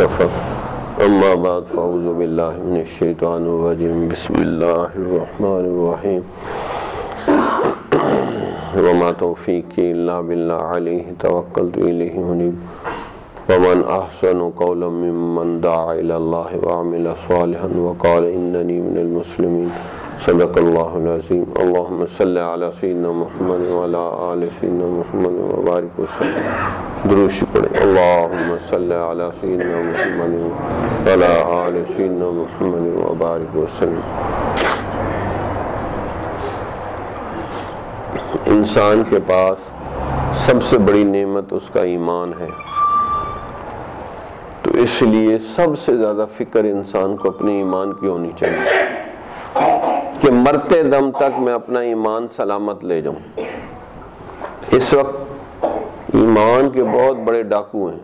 المصطفى أما بعد فأعوذ بالله من الشيطان الرجيم بسم الله الرحمن الرحيم وما توفيقي إلا بالله عليه توكلت إليه منيب ومن أحسن قولا ممن دعا إلى الله وعمل صالحا وقال إنني من المسلمين صدق الله العظيم اللهم صل على سيدنا محمد وعلى آل سيدنا محمد وبارك وسلم دروش پڑھیں اللهم صل على سيدنا محمد وعلى آل سيدنا محمد وبارك وسلم انسان کے پاس سب سے بڑی نعمت اس کا ایمان ہے تو اس لیے سب سے زیادہ فکر انسان کو اپنے ایمان کی ہونی چاہیے کہ مرتے دم تک میں اپنا ایمان سلامت لے جاؤں۔ اس وقت ایمان کے بہت بڑے ڈاکو ہیں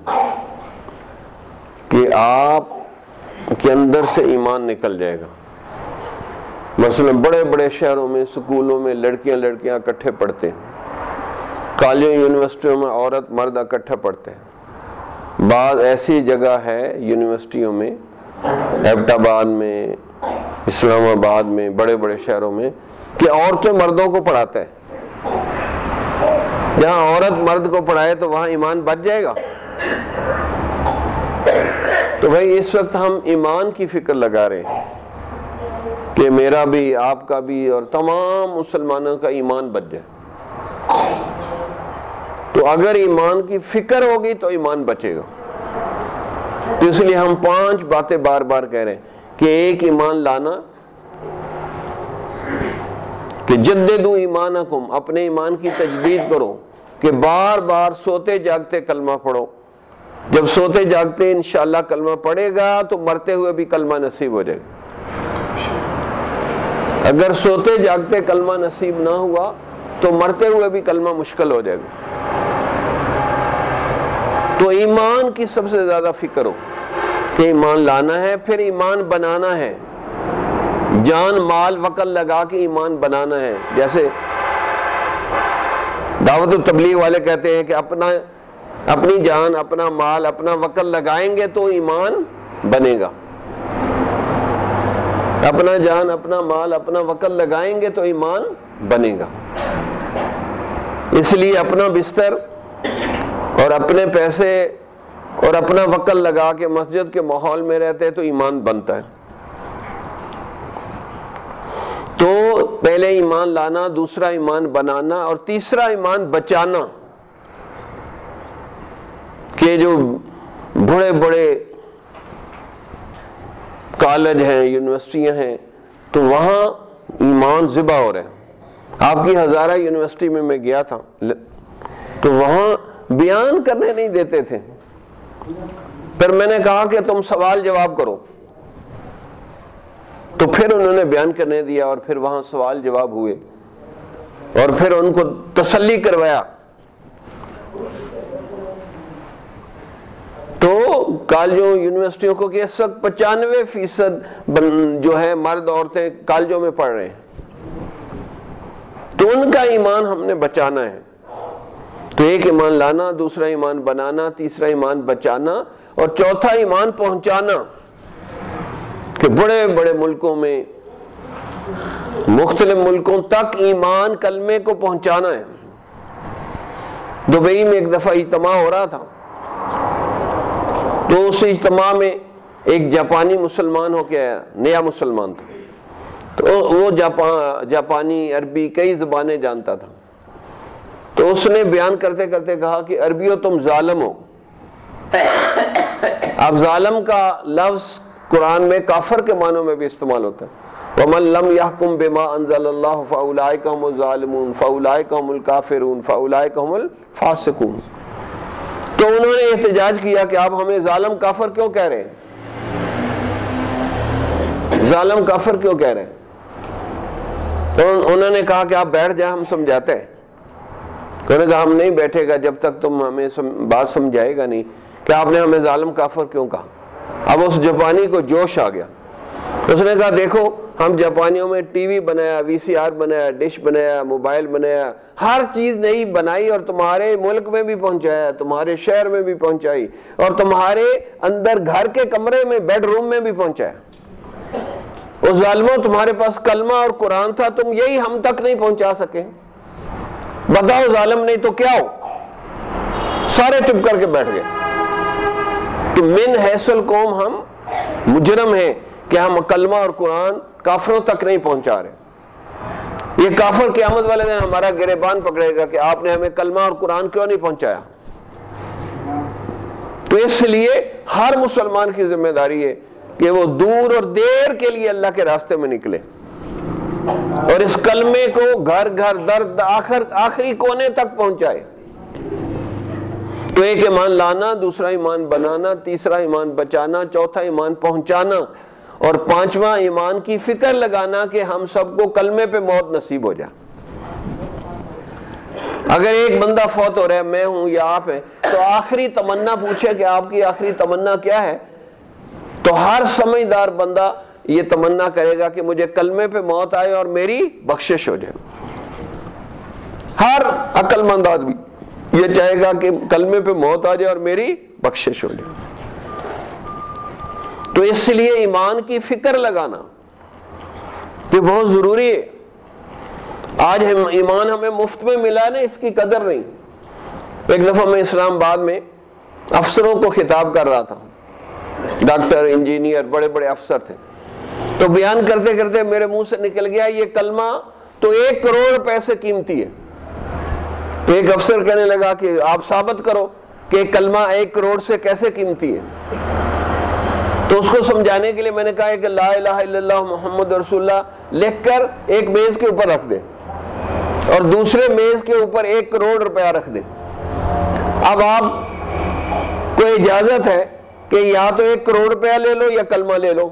کہ آپ کے اندر سے ایمان نکل جائے گا۔ مثلا بڑے بڑے شہروں میں، سکولوں میں لڑکیاں لڑکیاں اکٹھے پڑھتے ہیں۔ کالجوں یونیورسٹیوں میں عورت مرد اکٹھے پڑھتے ہیں۔ بعض ایسی جگہ ہے یونیورسٹیوں میں ایبٹ آباد میں اسلام آباد میں، بڑے بڑے شہروں میں، کہ عورتیں مردوں کو پڑھاتا ہے جہاں عورت مرد کو پڑھائے تو وہاں ایمان بچ جائے گا۔ تو بھائی، اس وقت ہم ایمان کی فکر لگا رہے ہیں کہ میرا بھی، آپ کا بھی اور تمام مسلمانوں کا ایمان بچ جائے۔ تو اگر ایمان کی فکر ہوگی تو ایمان بچے گا۔ تو اس لیے ہم پانچ باتیں بار بار کہہ رہے ہیں۔ کہ ایک ایمان لانا کہ جددو ایمانکم، اپنے ایمان کی تجدید کرو کہ بار بار سوتے جاگتے کلمہ پڑھو۔ جب سوتے جاگتے انشاءاللہ کلمہ پڑھے گا تو مرتے ہوئے بھی کلمہ نصیب ہو جائے گا۔ اگر سوتے جاگتے کلمہ نصیب نہ ہوا تو مرتے ہوئے بھی کلمہ مشکل ہو جائے گا۔ تو ایمان کی سب سے زیادہ فکر ہو۔ کہ ایمان لانا ہے، پھر ایمان بنانا ہے۔ جان، مال وقل لگا کے ایمان بنانا ہے۔ جیسے دعوت و تبلیغ والے کہتے ہیں کہ اپنا، اپنی جان، اپنا مال، اپنا وقل لگائیں گے تو ایمان بنے گا۔ اپنا جان، اپنا مال، اپنا وقل لگائیں گے تو ایمان بنے گا۔ اس لیے اپنا بستر اور اپنے پیسے اور اپنا وقل لگا کے مسجد کے ماحول میں رہتے تو ایمان بنتا ہے۔ تو پہلے ایمان لانا، دوسرا ایمان بنانا اور تیسرا ایمان بچانا۔ کہ جو بڑے بڑے کالج ہیں، یونیورسٹیاں ہیں، تو وہاں ایمان ذبح ہو رہے ہیں آپ کی ہزارہ یونیورسٹی میں میں گیا تھا، تو وہاں بیان کرنے نہیں دیتے تھے۔ پھر میں نے کہا کہ تم سوال جواب کرو۔ تو پھر انہوں نے بیان کرنے دیا اور پھر وہاں سوال جواب ہوئے۔ اور پھر ان کو تسلی کروایا۔ تو کالجوں، یونیورسٹیوں کو کہ اس وقت پچانوے فیصد جو ہے مرد عورتیں کالجوں میں پڑھ رہے ہیں۔ تو ان کا ایمان ہم نے بچانا ہے۔ تو ایک ایمان لانا، دوسرا ایمان بنانا، تیسرا ایمان بچانا اور چوتھا ایمان پہنچانا کہ بڑے بڑے ملکوں میں، مختلف ملکوں تک ایمان کلمے کو پہنچانا ہے۔ دبئی میں ایک دفعہ اجتماع ہو رہا تھا۔ تو اس اجتماع میں ایک جاپانی مسلمان ہو کے آیا، نیا مسلمان تھا۔ تو وہ جاپانی عربی کئی زبانیں جانتا تھا۔ تو اس نے بیان کرتے کرتے کہا کہ عربیوں تم ظالم ہو۔ اب ظالم کا لفظ قرآن میں کافر کے معنوں میں بھی استعمال ہوتا ہے۔ وَمَن لَمْ يَحْكُمْ بِمَا أَنزَلَ اللَّهُ فَأُولَئِكَ هُمُ الظَّالِمُونَ، فَأُولَئِكَ هُمُ الْكَافِرُونَ، فَأُولَئِكَ هُمُ الْفَاسِقُونَ۔ تو انہوں نے احتجاج کیا کہ آپ ہمیں ظالم کافر کیوں کہہ رہے ہیں؟ ظالم کافر کیوں کہہ رہے ہیں؟ تو انہوں نے کہا کہ آپ بیٹھ جائیں، ہم سمجھاتے ہیں۔ کہنے کہا، ہم نہیں بیٹھے گا جب تک تم ہمیں بات سمجھائے گا نہیں۔ کہ آپ نے ہمیں ظالم کافر کیوں کہا؟ اب اس جاپانی کو جوش آ گیا۔ اس نے کہا، دیکھو، ہم جاپانیوں میں ٹی وی بنایا، وی سی آر بنایا، ڈش بنایا، موبائل بنایا، ہر چیز نئی بنائی اور تمہارے ملک میں بھی پہنچایا، تمہارے شہر میں بھی پہنچائی اور تمہارے اندر گھر کے کمرے میں، بیڈ روم میں بھی پہنچایا۔ وہ ظالموں تمہارے پاس کلمہ اور قرآن تھا، تم یہی ہم تک نہیں پہنچا سکے۔ بتاؤ ظالم نہیں تو کیا ہو؟ سارے چپ کر کے بیٹھ گئے۔ کہ من حیثل قوم ہم مجرم ہیں کہ ہم کلمہ اور قرآن کافروں تک نہیں پہنچا رہے۔ یہ کافر قیامت والے دن ہمارا گریبان پکڑے گا کہ آپ نے ہمیں کلمہ اور قرآن کیوں نہیں پہنچایا؟ تو اس لیے ہر مسلمان کی ذمہ داری ہے کہ وہ دور اور دیر کے لیے اللہ کے راستے میں نکلے۔ اور اس کلمے کو گھر گھر درد آخر آخری کونے تک پہنچائے۔ تو ایک ایمان لانا، دوسرا ایمان بنانا، تیسرا ایمان بچانا، چوتھا ایمان پہنچانا اور پانچواں ایمان کی فکر لگانا کہ ہم سب کو کلمے پہ موت نصیب ہو جائے۔ اگر ایک بندہ فوت ہو رہا ہے، میں ہوں یا آپ ہیں، تو آخری تمنا پوچھے کہ آپ کی آخری تمنا کیا ہے؟ تو ہر سمجھدار بندہ یہ تمنا کرے گا کہ مجھے کلمے پہ موت آئے اور میری بخشش ہو جائے۔ ہر عقل مند آدمی یہ چاہے گا کہ کلمے پہ موت آ جائے اور میری بخشش ہو جائے۔ تو اس لیے ایمان کی فکر لگانا یہ بہت ضروری ہے۔ آج ایمان ہمیں مفت میں ملا نا، اس کی قدر نہیں۔ ایک دفعہ میں اسلام آباد میں افسروں کو خطاب کر رہا تھا۔ ڈاکٹر، انجینئر، بڑے بڑے افسر تھے۔ تو بیان کرتے کرتے میرے منہ سے نکل گیا، یہ کلمہ تو ایک کروڑ پیسے قیمتی ہے۔ تو ایک افسر کہنے لگا کہ آپ ثابت کرو کہ کلمہ ایک کروڑ سے کیسے قیمتی ہے۔ تو اس کو سمجھانے کے لیے میں نے کہا کہ لا الہ الا اللہ محمد رسول اللہ لکھ کر ایک میز کے اوپر رکھ دے۔ اور دوسرے میز کے اوپر ایک کروڑ روپیہ رکھ دے۔ اب آپ کو اجازت ہے کہ یا تو ایک کروڑ روپیہ لے لو یا کلمہ لے لو۔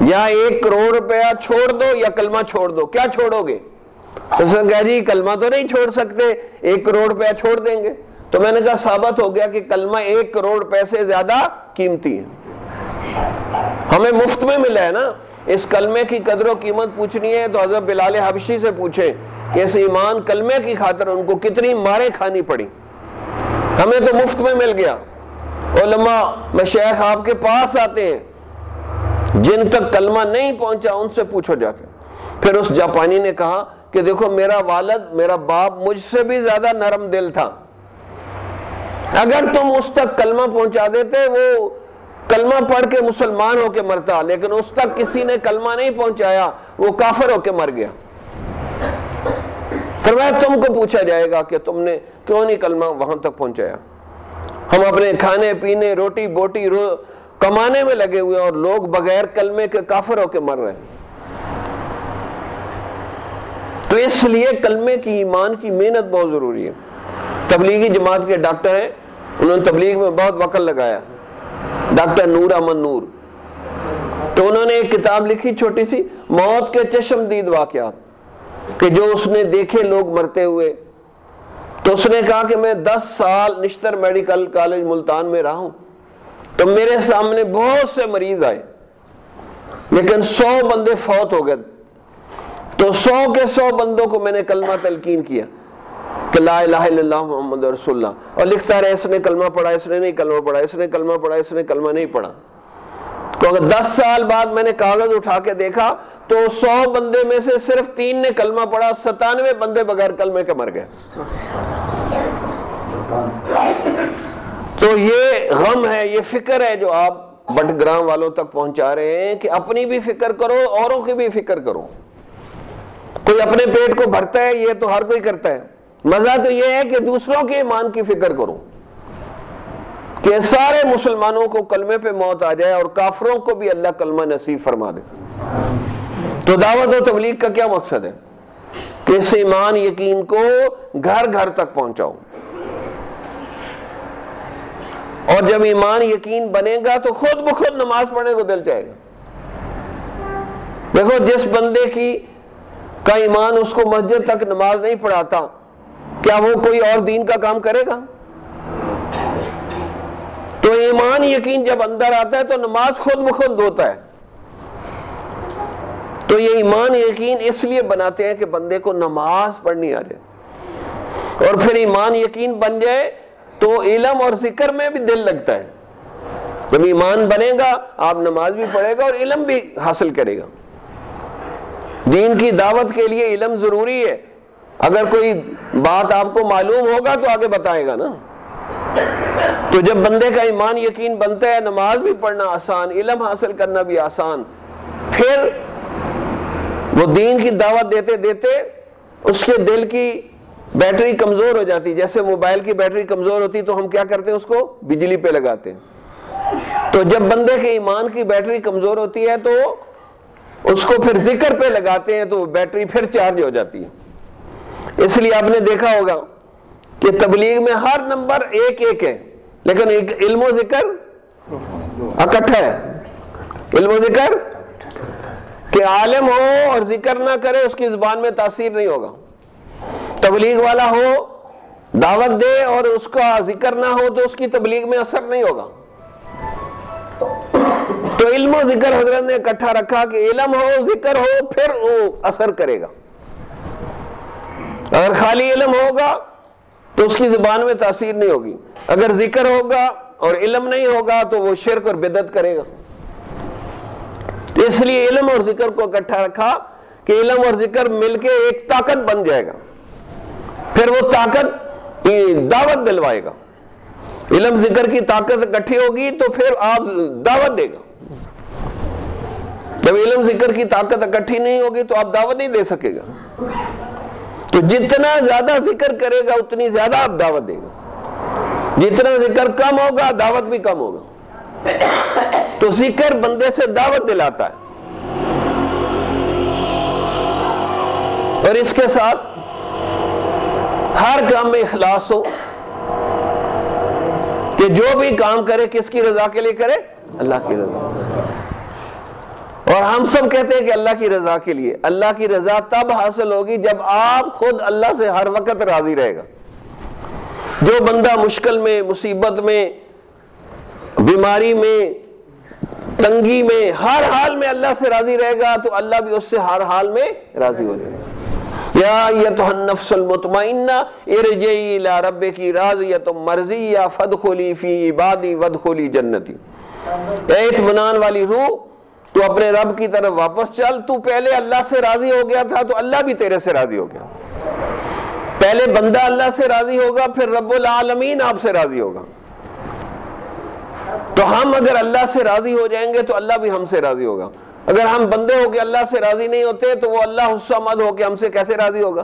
یا ایک کروڑ روپیہ چھوڑ دو یا کلمہ چھوڑ دو، کیا چھوڑو گے؟ اس نے کہا جی کلمہ تو نہیں چھوڑ سکتے، ایک کروڑ روپیہ چھوڑ دیں گے۔ تو میں نے کہا ثابت ہو گیا کہ کلمہ ایک کروڑ پیسے زیادہ قیمتی ہے ہمیں مفت میں ملا ہے نا۔ اس کلمے کی قدر و قیمت پوچھنی ہے تو حضرت بلال حبشی سے پوچھیں کہ اس ایمان کلمے کی خاطر ان کو کتنی ماریں کھانی پڑی۔ ہمیں تو مفت میں مل گیا۔ علماء مشیخ آپ کے پاس آتے ہیں۔ جن تک کلمہ نہیں پہنچا ان سے پوچھو جا کے۔ پھر اس جاپانی نے کہا کہ دیکھو، میرا والد، میرا باپ مجھ سے بھی زیادہ نرم دل تھا۔ اگر تم اس تک کلمہ پہنچا دیتے، وہ کلمہ پڑھ کے مسلمان ہو کے مرتا، لیکن اس تک کسی نے کلمہ نہیں پہنچایا، وہ کافر ہو کے مر گیا۔ فرمایا، تم کو پوچھا جائے گا کہ تم نے کیوں نہیں کلمہ وہاں تک پہنچایا؟ ہم اپنے کھانے، پینے، روٹی، بوٹی، رو کمانے میں لگے ہوئے اور لوگ بغیر کلمے کے کافر ہو کے مر رہے ہیں۔ تو اس لیے کلمے کی ایمان کی محنت بہت ضروری ہے۔ تبلیغی جماعت کے ڈاکٹر ہیں، انہوں نے تبلیغ میں بہت وقت لگایا۔ ڈاکٹر نور امن نور۔ تو انہوں نے ایک کتاب لکھی چھوٹی سی، موت کے چشم دید واقعات۔ کہ جو اس نے دیکھے لوگ مرتے ہوئے۔ تو اس نے کہا کہ میں دس سال نشتر میڈیکل کالج ملتان میں رہا ہوں۔ تو میرے سامنے بہت سے مریض آئے، لیکن سو بندے فوت ہو گئے۔ تو سو کے سو بندوں کو میں نے کلمہ تلقین کیا کہ لا الہ الا اللہ محمد رسول اللہ۔ اور لکھتا رہے اس نے کلمہ پڑھا، اس نے نہیں کلمہ پڑھا، اس نے کلمہ پڑھا، اس نے کلمہ نہیں پڑھا۔ تو اگر دس سال بعد میں نے کاغذ اٹھا کے دیکھا، تو سو بندے میں سے صرف تین نے کلمہ پڑھا، ستانوے بندے بغیر کلمے کے مر گئے۔ تو یہ غم ہے، یہ فکر ہے جو آپ بٹ گرام والوں تک پہنچا رہے ہیں کہ اپنی بھی فکر کرو، اوروں کی بھی فکر کرو۔ کوئی اپنے پیٹ کو بھرتا ہے، یہ تو ہر کوئی کرتا ہے۔ مزہ تو یہ ہے کہ دوسروں کے ایمان کی فکر کروں کہ سارے مسلمانوں کو کلمے پہ موت آ جائے اور کافروں کو بھی اللہ کلمہ نصیب فرما دے۔ تو دعوت و تبلیغ کا کیا مقصد ہے؟ کہ اس ایمان یقین کو گھر گھر تک پہنچاؤ۔ اور جب ایمان یقین بنے گا تو خود بخود نماز پڑھنے کو دل چاہے گا۔ دیکھو، جس بندے کی کا ایمان اس کو مسجد تک نماز نہیں پڑھاتا، کیا وہ کوئی اور دین کا کام کرے گا؟ تو ایمان یقین جب اندر آتا ہے تو نماز خود بخود ہوتا ہے۔ تو یہ ایمان یقین اس لیے بناتے ہیں کہ بندے کو نماز پڑھنی آ جائے۔ اور پھر ایمان یقین بن جائے تو علم اور ذکر میں بھی دل لگتا ہے۔ جب ایمان بنے گا، آپ نماز بھی پڑھے گا اور علم بھی حاصل کرے گا۔ دین کی دعوت کے لیے علم ضروری ہے۔ اگر کوئی بات آپ کو معلوم ہوگا تو آگے بتائے گا نا۔ تو جب بندے کا ایمان یقین بنتا ہے، نماز بھی پڑھنا آسان، علم حاصل کرنا بھی آسان، پھر وہ دین کی دعوت دیتے دیتے اس کے دل کی بیٹری کمزور ہو جاتی، جیسے موبائل کی بیٹری کمزور ہوتی تو ہم کیا کرتے ہیں اس کو؟ بجلی پہ لگاتے۔ ہیں تو جب بندے کے ایمان کی بیٹری کمزور ہوتی ہے تو اس کو پھر ذکر پہ لگاتے ہیں تو بیٹری پھر چارج ہو جاتی ہے۔ اس لیے آپ نے دیکھا ہوگا کہ تبلیغ میں ہر نمبر ایک ایک ہے، لیکن علم و ذکر اکٹھا ہے۔ علم و ذکر کہ عالم ہو اور ذکر نہ کرے، اس کی زبان میں تاثیر نہیں ہوگا۔ تبلیغ والا ہو، دعوت دے اور اس کا ذکر نہ ہو تو اس کی تبلیغ میں اثر نہیں ہوگا۔ تو علم و ذکر حضرت نے اکٹھا رکھا کہ علم ہو، ذکر ہو، پھر وہ اثر کرے گا۔ اگر خالی علم ہوگا تو اس کی زبان میں تاثیر نہیں ہوگی۔ اگر ذکر ہوگا اور علم نہیں ہوگا تو وہ شرک اور بدت کرے گا۔ اس لیے علم اور ذکر کو اکٹھا رکھا کہ علم اور ذکر مل کے ایک طاقت بن جائے گا۔ پھر وہ طاقت دعوت دلوائے گا۔ علم ذکر کی طاقت اکٹھی ہوگی تو پھر آپ دعوت دے گا۔ جب علم ذکر کی طاقت اکٹھی نہیں ہوگی تو آپ دعوت نہیں دے سکے گا۔ تو جتنا زیادہ ذکر کرے گا، اتنی زیادہ آپ دعوت دے گا۔ جتنا ذکر کم ہوگا، دعوت بھی کم ہوگا۔ تو ذکر بندے سے دعوت دلاتا ہے۔ اور اس کے ساتھ ہر کام میں اخلاص ہو، کہ جو بھی کام کرے، کس کی رضا کے لیے کرے؟ اللہ کی رضا۔ اور ہم سب کہتے ہیں کہ اللہ کی رضا کے لیے۔ اللہ کی رضا تب حاصل ہوگی جب آپ خود اللہ سے ہر وقت راضی رہے گا۔ جو بندہ مشکل میں، مصیبت میں، بیماری میں، تنگی میں، ہر حال میں اللہ سے راضی رہے گا، تو اللہ بھی اس سے ہر حال میں راضی ہو جائے گا۔ یا النفس المطمئنہ، ارجعی الى رب کی راضیت مرضی یا فدخلی فی عبادی ودخلی جنتی۔ اے اطمینان والی روح، تو اپنے رب کی طرف واپس چل۔ تو پہلے اللہ سے راضی ہو گیا تھا، تو اللہ بھی تیرے سے راضی ہو گیا۔ پہلے بندہ اللہ سے راضی ہوگا، پھر رب العالمین آپ سے راضی ہوگا۔ تو ہم اگر اللہ سے راضی ہو جائیں گے، تو اللہ بھی ہم سے راضی ہوگا۔ اگر ہم بندے ہو کے اللہ سے راضی نہیں ہوتے تو وہ اللہ حصہ مد ہو کے ہم سے کیسے راضی ہوگا؟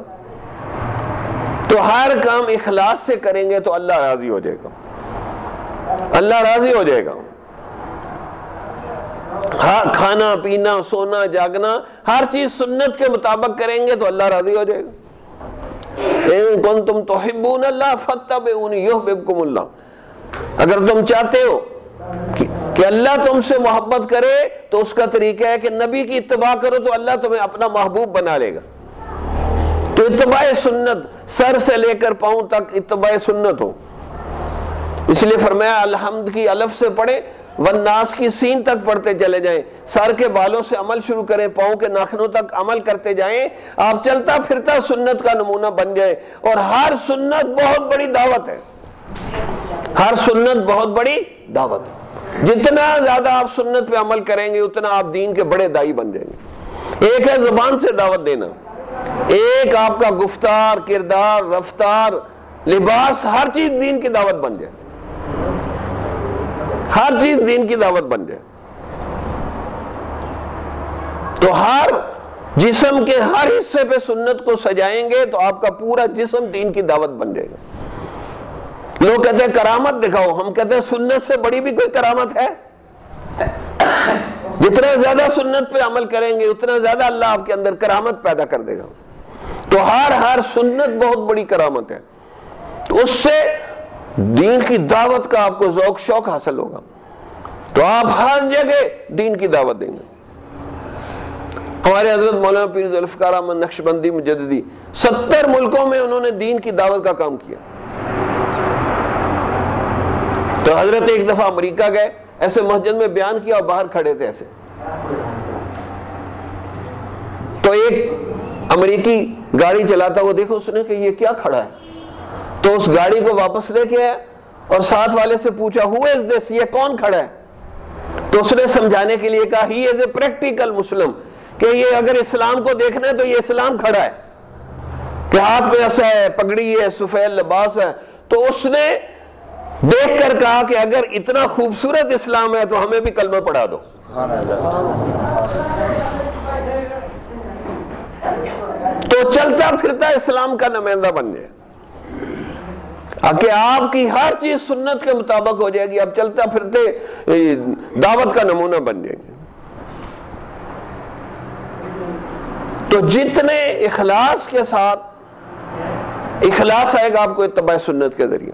تو ہر کام اخلاص سے کریں گے تو اللہ راضی ہو جائے گا۔ اللہ راضی ہو جائے گا۔ ہاں، کھانا، پینا، سونا، جاگنا، ہر چیز سنت کے مطابق کریں گے تو اللہ راضی ہو جائے گا۔ تم تو اللہ فتح اللہ۔ اگر تم چاہتے ہو کہ اللہ تم سے محبت کرے تو اس کا طریقہ ہے کہ نبی کی اتباع کرو تو اللہ تمہیں اپنا محبوب بنا لے گا۔ تو اتباع سنت سر سے لے کر پاؤں تک اتباع سنت ہو۔ اس لیے فرمایا، الحمد کی الف سے پڑھے وناس کی سین تک پڑھتے چلے جائیں۔ سر کے بالوں سے عمل شروع کریں، پاؤں کے ناخنوں تک عمل کرتے جائیں۔ آپ چلتا پھرتا سنت کا نمونہ بن جائے اور ہر سنت بہت بڑی دعوت ہے۔ ہر سنت بہت بڑی دعوت ہے۔ جتنا زیادہ آپ سنت پہ عمل کریں گے، اتنا آپ دین کے بڑے دائی بن جائیں گے۔ ایک ہے زبان سے دعوت دینا۔ ایک آپ کا گفتار، کردار، رفتار، لباس، ہر چیز دین کی دعوت بن جائے۔ ہر چیز دین کی دعوت بن جائے۔ تو ہر جسم کے ہر حصے پہ سنت کو سجائیں گے تو آپ کا پورا جسم دین کی دعوت بن جائے گا۔ لوگ کہتے ہیں کرامت دکھاؤ، ہم کہتے ہیں سنت سے بڑی بھی کوئی کرامت ہے؟ جتنا زیادہ سنت پہ عمل کریں گے، اتنا زیادہ اللہ آپ کے اندر کرامت پیدا کر دے گا۔ تو ہر ہر سنت بہت بڑی کرامت ہے۔ تو اس سے دین کی دعوت کا آپ کو ذوق، شوق حاصل ہوگا۔ تو آپ ہر جگہ دین کی دعوت دیں گے۔ ہمارے حضرت مولانا پیر ذوالفقار احمد نقش بندی مجددی، ستر ملکوں میں انہوں نے دین کی دعوت کا کام کیا۔ تو حضرت ایک دفعہ امریکہ گئے، ایسے مسجد میں بیان کیا اور باہر کھڑے تھے ایسے۔ تو ایک امریکی گاڑی چلاتا وہ دیکھو، اس نے کہ یہ کیا کھڑا ہے؟ تو اس گاڑی کو واپس لے کے آیا اور ساتھ والے سے پوچھا ہو از دس یہ کون کھڑا ہے؟ تو اس نے سمجھانے کے لیے کہا ہی از اے پریکٹیکل مسلم کہ یہ اگر اسلام کو دیکھنا ہے تو یہ اسلام کھڑا ہے۔ کہ ہاتھ میں ایسا ہے، پگڑی ہے، سفید لباس ہے۔ تو اس نے دیکھ کر کہا کہ اگر اتنا خوبصورت اسلام ہے تو ہمیں بھی کلمہ پڑھا دو۔ تو چلتا پھرتا اسلام کا نمائندہ بن جائے کہ آپ کی ہر چیز سنت کے مطابق ہو جائے گی، اب چلتا پھرتے دعوت کا نمونہ بن جائے گی تو جتنے اخلاص کے ساتھ، اخلاص آئے گا آپ کو اتباع سنت کے ذریعے۔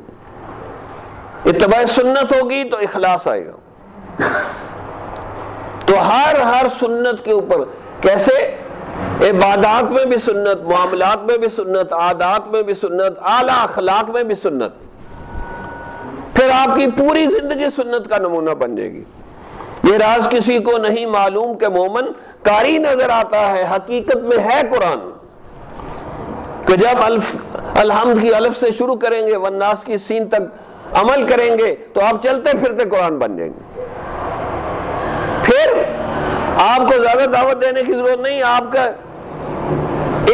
اتباع سنت ہوگی تو اخلاص آئے گا۔ تو ہر ہر سنت کے اوپر کیسے؟ عبادات میں بھی سنت، معاملات میں بھی سنت، عادات میں بھی سنت، اعلی اخلاق میں بھی سنت۔ پھر آپ کی پوری زندگی سنت کا نمونہ بن جائے گی۔ یہ راز کسی کو نہیں معلوم کہ مومن کاری نظر آتا ہے، حقیقت میں ہے قرآن۔ کہ جب الف الحمد کی الف سے شروع کریں گے، والناس کی سین تک عمل کریں گے تو آپ چلتے پھرتے قرآن بن جائیں گے۔ پھر آپ کو زیادہ دعوت دینے کی ضرورت نہیں، آپ کا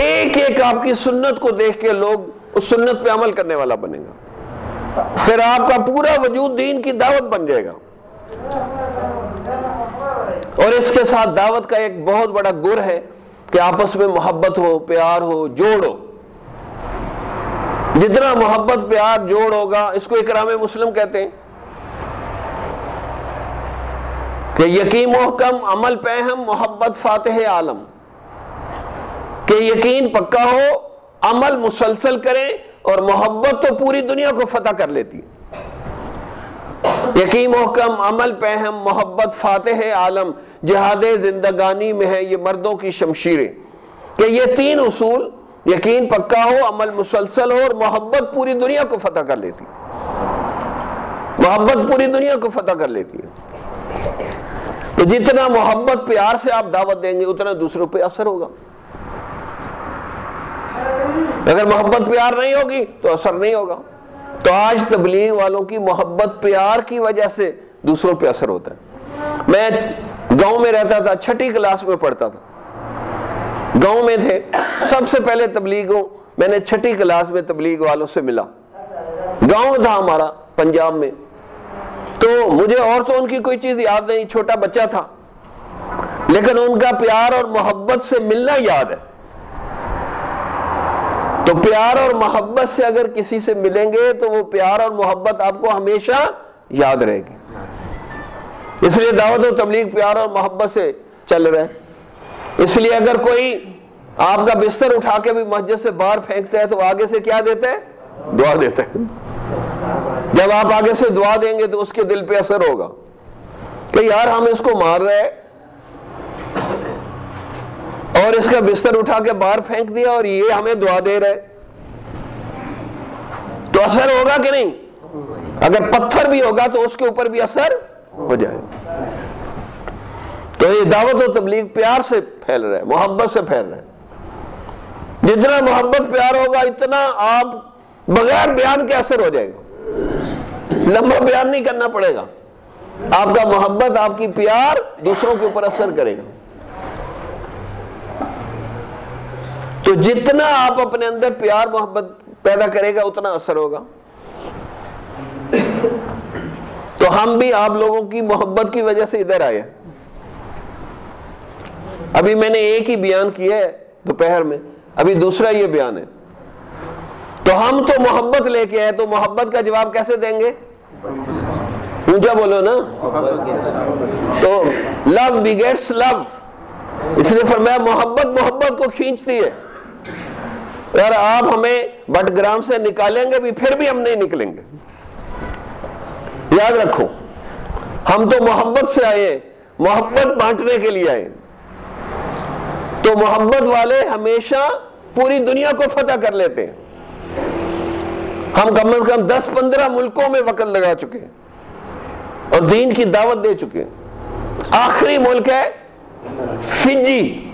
ایک ایک آپ کی سنت کو دیکھ کے لوگ اس سنت پہ عمل کرنے والا بنے گا۔ پھر آپ کا پورا وجود دین کی دعوت بن جائے گا۔ اور اس کے ساتھ دعوت کا ایک بہت بڑا گر ہے کہ آپس میں محبت ہو، پیار ہو، جوڑ ہو۔ جتنا محبت پیار جوڑ ہوگا، اس کو اکرام مسلم کہتے ہیں۔ کہ یقین محکم عمل پہم محبت فاتح عالم۔ کہ یقین پکا ہو، عمل مسلسل کریں اور محبت تو پوری دنیا کو فتح کر لیتی۔ یقین محکم عمل پہم محبت فاتح عالم۔ جہاد زندگانی میں ہے، یہ مردوں کی شمشیریں۔ کہ یہ تین اصول یقین پکا ہو، عمل مسلسل ہو اور محبت پوری دنیا کو فتح کر لیتی محبت پوری دنیا کو فتح کر لیتی ہے۔ تو جتنا محبت پیار سے آپ دعوت دیں گے، اتنا دوسروں پہ اثر ہوگا۔ اگر محبت پیار نہیں ہوگی تو اثر نہیں ہوگا۔ تو آج تبلیغ والوں کی محبت پیار کی وجہ سے دوسروں پہ اثر ہوتا ہے۔ میں گاؤں میں رہتا تھا، چھٹی کلاس میں پڑھتا تھا۔ گاؤں میں تھے۔ سب سے پہلے تبلیغوں میں نے چھٹی کلاس میں تبلیغ والوں سے ملا۔ گاؤں تھا ہمارا پنجاب میں۔ تو مجھے اور تو ان کی کوئی چیز یاد نہیں، چھوٹا بچہ تھا۔ لیکن ان کا پیار اور محبت سے ملنا یاد ہے۔ تو پیار اور محبت سے اگر کسی سے ملیں گے تو وہ پیار اور محبت آپ کو ہمیشہ یاد رہے گی۔ اس لیے دعوت و تبلیغ پیار اور محبت سے چل رہے اس لیے اگر کوئی آپ کا بستر اٹھا کے بھی مسجد سے باہر پھینکتا ہے تو آگے سے کیا دیتے ہیں دعا دیتے ہیں جب آپ آگے سے دعا دیں گے تو اس کے دل پہ اثر ہوگا۔ کہ یار ہم اس کو مار رہے اور اس کا بستر اٹھا کے باہر پھینک دیا اور یہ ہمیں دعا دے رہے تو اثر ہوگا کہ نہیں؟ اگر پتھر بھی ہوگا تو اس کے اوپر بھی اثر ہو جائے۔ تو یہ دعوت و تبلیغ پیار سے پھیل رہا ہے محبت سے پھیل رہا ہے جتنا محبت پیار ہوگا، اتنا آپ بغیر بیان کے اثر ہو جائے گا۔ لمبا بیان نہیں کرنا پڑے گا۔ آپ کا محبت، آپ کی پیار دوسروں کے اوپر اثر کرے گا۔ تو جتنا آپ اپنے اندر پیار، محبت پیدا کرے گا، اتنا اثر ہوگا۔ تو ہم بھی آپ لوگوں کی محبت کی وجہ سے ادھر آئے ابھی میں نے ایک ہی بیان کیا ہے دوپہر میں، ابھی دوسرا یہ بیان ہے۔ تو ہم تو محبت لے کے آئے، تو محبت کا جواب کیسے دیں گے؟ اونچا بولو نا۔ تو لو بگیٹس لو اس لیے فرمایا، محبت محبت کو کھینچتی ہے۔ اگر آپ ہمیں بٹ گرام سے نکالیں گے بھی، پھر بھی ہم نہیں نکلیں گے۔ یاد رکھو، ہم تو محبت سے آئے، محبت بانٹنے کے لیے آئے۔ تو محبت والے ہمیشہ پوری دنیا کو فتح کر لیتے ہیں۔ ہم کم از کم دس پندرہ ملکوں میں وقت لگا چکے اور دین کی دعوت دے چکے آخری ملک ہے فجی۔